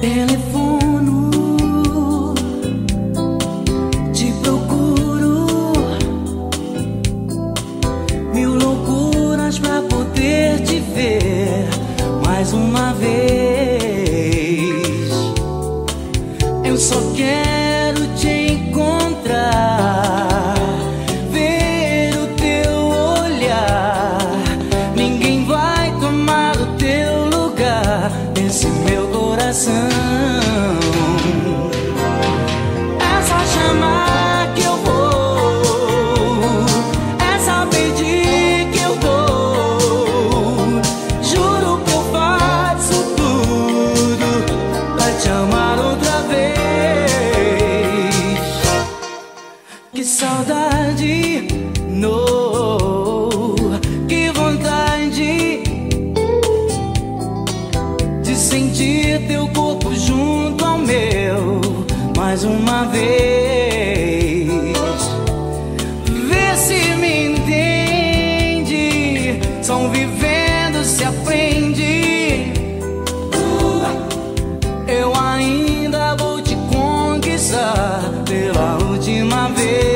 Telefone. presence. mais uma vez. Vê se me entende. São vivendo, se aprende. Eu ainda vou te conquistar pela última vez.